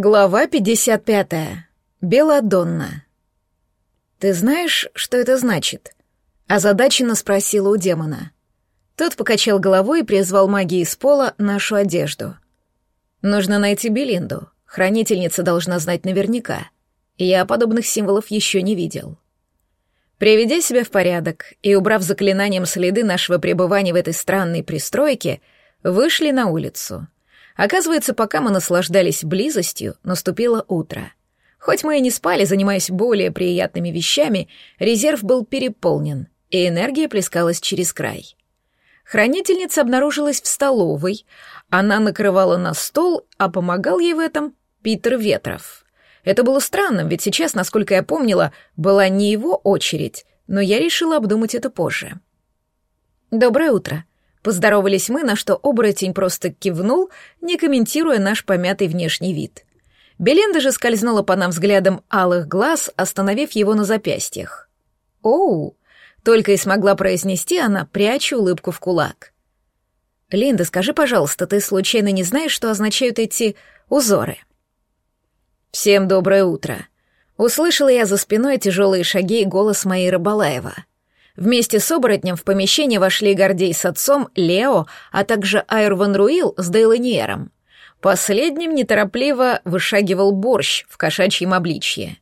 Глава 55. Беладонна. «Ты знаешь, что это значит?» — озадаченно спросила у демона. Тот покачал головой и призвал магией из пола нашу одежду. «Нужно найти Белинду. Хранительница должна знать наверняка. Я подобных символов еще не видел». Приведя себя в порядок и убрав заклинанием следы нашего пребывания в этой странной пристройке, вышли на улицу — Оказывается, пока мы наслаждались близостью, наступило утро. Хоть мы и не спали, занимаясь более приятными вещами, резерв был переполнен, и энергия плескалась через край. Хранительница обнаружилась в столовой. Она накрывала на стол, а помогал ей в этом Питер Ветров. Это было странным, ведь сейчас, насколько я помнила, была не его очередь, но я решила обдумать это позже. «Доброе утро», Поздоровались мы, на что оборотень просто кивнул, не комментируя наш помятый внешний вид. Беленда же скользнула по нам взглядом алых глаз, остановив его на запястьях. «Оу!» — только и смогла произнести она, пряча улыбку в кулак. «Линда, скажи, пожалуйста, ты случайно не знаешь, что означают эти узоры?» «Всем доброе утро!» Услышала я за спиной тяжелые шаги и голос моей Рыбалаева — Вместе с оборотнем в помещение вошли Гордей с отцом, Лео, а также Айрван Руил с Дейланиером. Последним неторопливо вышагивал борщ в кошачьем обличье.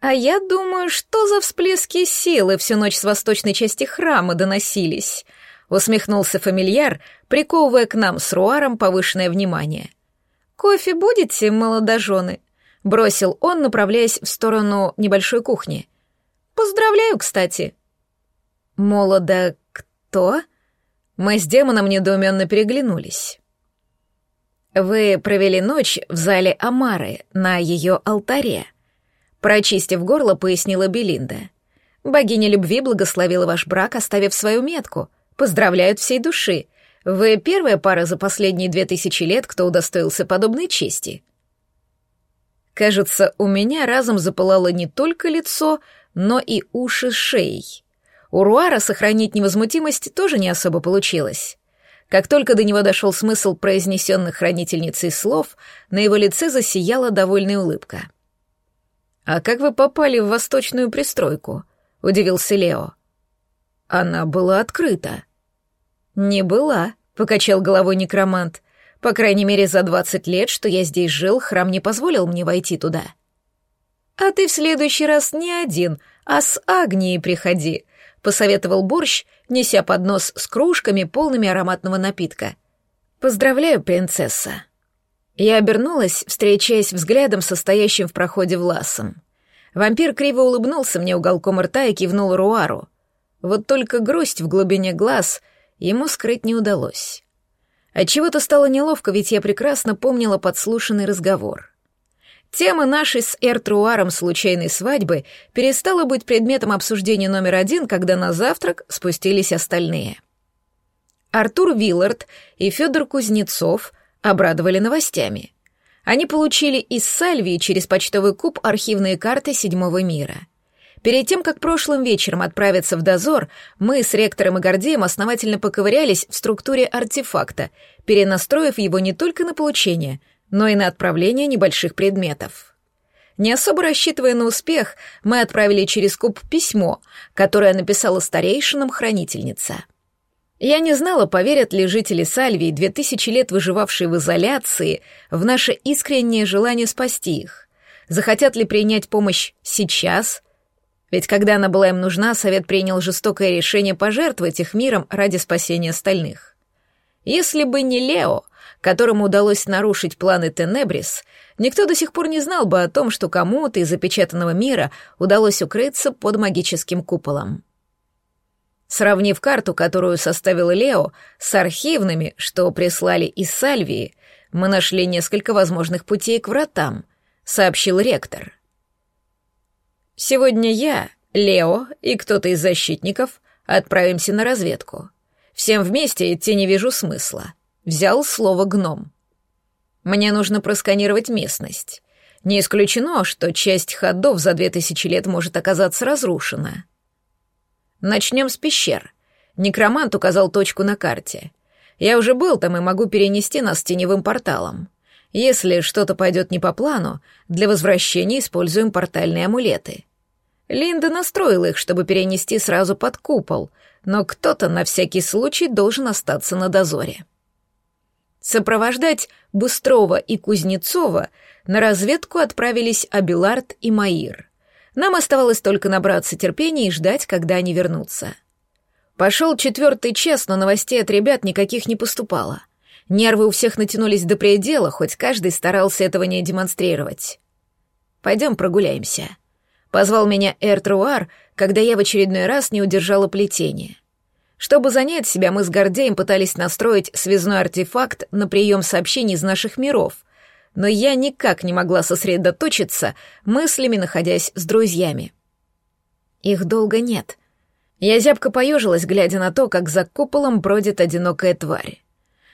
«А я думаю, что за всплески силы всю ночь с восточной части храма доносились?» — усмехнулся фамильяр, приковывая к нам с Руаром повышенное внимание. «Кофе будете, молодожены?» — бросил он, направляясь в сторону небольшой кухни. «Поздравляю, кстати!» «Молода кто?» Мы с демоном недоуменно переглянулись. «Вы провели ночь в зале Амары, на ее алтаре», — прочистив горло, пояснила Белинда. «Богиня любви благословила ваш брак, оставив свою метку. Поздравляют всей души. Вы первая пара за последние две тысячи лет, кто удостоился подобной чести». Кажется, у меня разом запылало не только лицо, но и уши шеей. У Руара сохранить невозмутимость тоже не особо получилось. Как только до него дошел смысл произнесенных хранительницей слов, на его лице засияла довольная улыбка. «А как вы попали в восточную пристройку?» — удивился Лео. «Она была открыта». «Не была», — покачал головой некромант. «По крайней мере, за двадцать лет, что я здесь жил, храм не позволил мне войти туда». «А ты в следующий раз не один, а с Агнией приходи», посоветовал борщ, неся поднос с кружками, полными ароматного напитка. «Поздравляю, принцесса». Я обернулась, встречаясь взглядом состоящим в проходе Власом. Вампир криво улыбнулся мне уголком рта и кивнул Руару. Вот только грусть в глубине глаз ему скрыть не удалось. Отчего-то стало неловко, ведь я прекрасно помнила подслушанный разговор. Тема нашей с Эртруаром случайной свадьбы перестала быть предметом обсуждения номер один, когда на завтрак спустились остальные. Артур Виллард и Федор Кузнецов обрадовали новостями. Они получили из Сальвии через почтовый куб архивные карты Седьмого мира. Перед тем, как прошлым вечером отправиться в дозор, мы с ректором и Гордеем основательно поковырялись в структуре артефакта, перенастроив его не только на получение — но и на отправление небольших предметов. Не особо рассчитывая на успех, мы отправили через куб письмо, которое написала старейшинам хранительница. Я не знала, поверят ли жители Сальвии, две тысячи лет выживавшие в изоляции, в наше искреннее желание спасти их. Захотят ли принять помощь сейчас? Ведь когда она была им нужна, Совет принял жестокое решение пожертвовать их миром ради спасения остальных. Если бы не Лео, которому удалось нарушить планы Тенебрис, никто до сих пор не знал бы о том, что кому-то из запечатанного мира удалось укрыться под магическим куполом. Сравнив карту, которую составил Лео, с архивными, что прислали из Сальвии, мы нашли несколько возможных путей к вратам, сообщил ректор. Сегодня я, Лео и кто-то из защитников отправимся на разведку. Всем вместе идти не вижу смысла. Взял слово гном. Мне нужно просканировать местность. Не исключено, что часть ходов за две тысячи лет может оказаться разрушена. Начнем с пещер. Некромант указал точку на карте. Я уже был там и могу перенести нас теневым порталом. Если что-то пойдет не по плану, для возвращения используем портальные амулеты. Линда настроила их, чтобы перенести сразу под купол, но кто-то на всякий случай должен остаться на дозоре. Сопровождать Быстрова и Кузнецова на разведку отправились Абилард и Маир. Нам оставалось только набраться терпения и ждать, когда они вернутся. Пошел четвертый час, но новостей от ребят никаких не поступало. Нервы у всех натянулись до предела, хоть каждый старался этого не демонстрировать. «Пойдем прогуляемся», — позвал меня Эртруар, когда я в очередной раз не удержала плетение. Чтобы занять себя, мы с Гордеем пытались настроить связной артефакт на прием сообщений из наших миров, но я никак не могла сосредоточиться, мыслями находясь с друзьями. Их долго нет. Я зябко поежилась, глядя на то, как за куполом бродит одинокая тварь.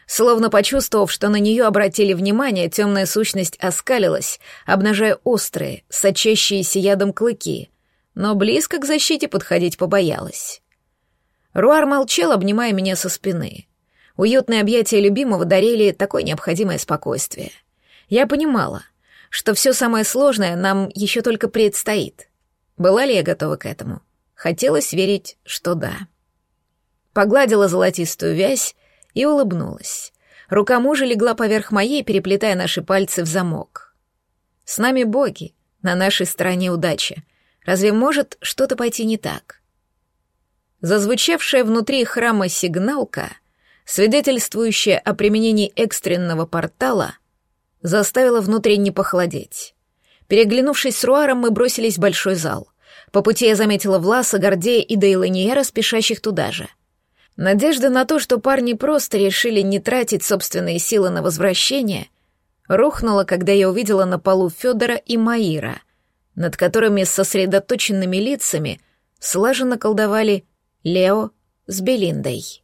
Словно почувствовав, что на нее обратили внимание, темная сущность оскалилась, обнажая острые, сочащиеся ядом клыки, но близко к защите подходить побоялась. Руар молчал, обнимая меня со спины. Уютные объятия любимого дарили такое необходимое спокойствие. Я понимала, что все самое сложное нам еще только предстоит. Была ли я готова к этому? Хотелось верить, что да. Погладила золотистую вязь, и улыбнулась. Рука мужа легла поверх моей, переплетая наши пальцы в замок. «С нами боги, на нашей стороне удача. Разве может что-то пойти не так?» Зазвучавшая внутри храма сигналка, свидетельствующая о применении экстренного портала, заставила внутренне похолодеть. Переглянувшись с Руаром, мы бросились в большой зал. По пути я заметила Власа, Гордея и Дейланиера, спешащих туда же — Надежда на то, что парни просто решили не тратить собственные силы на возвращение, рухнула, когда я увидела на полу Федора и Маира, над которыми с сосредоточенными лицами слаженно колдовали Лео с Белиндой.